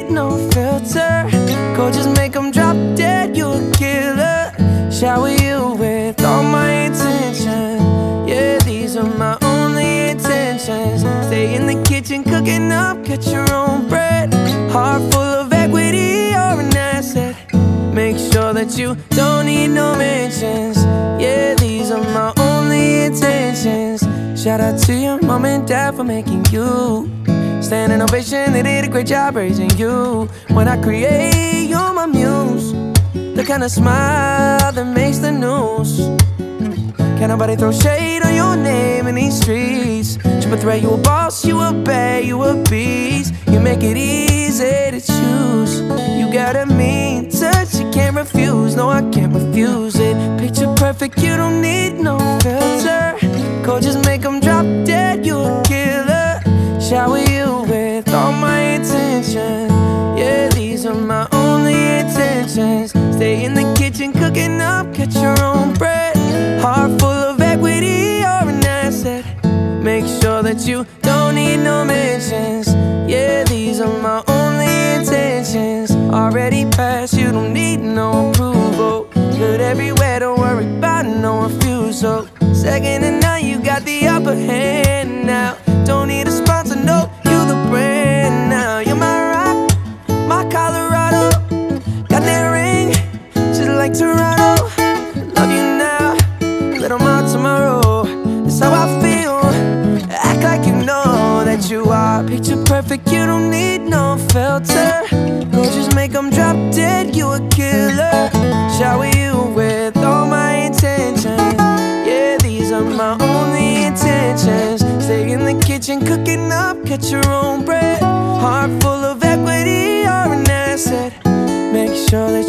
need no filter. Go just make them drop dead, you a killer. Shower you with all my intentions Yeah, these are my only intentions. Stay in the kitchen cooking up, cut your own bread. Heart full of equity, you're an asset. Make sure that you don't need no mentions. Yeah, these are my only intentions. Shout out to your mom and dad for making you Standing ovation, they did a great job raising you. When I create, you're my muse. The kind of smile that makes the news. Can't nobody throw shade on your name in these streets. Triple threat, you a boss, you a bad, you a beast. You make it easy to choose. You got a mean touch, you can't refuse. No, I can't refuse it. Picture perfect, you don't need no filter. Coaches make them drop dead, you a killer. Shower you with all my attention. Yeah, these are my only intentions. Stay in the kitchen, cooking up, catch your own bread. Heart full of equity, you're an asset. Make sure that you don't need no mentions. Yeah, these are my only intentions. Already passed, you don't need no approval. Good everywhere, don't worry about no refusal. Second and none, you got the upper hand now. Don't need a sponsor, no, like Toronto. Love you now, little more tomorrow. That's how I feel. Act like you know that you are picture perfect. You don't need no filter. Gorgeous, make them drop dead. You a killer. Shower you with all my intentions. Yeah, these are my only intentions. Stay in the kitchen, cooking up, catch your own bread. Heart full of equity, you're an asset. Make sure that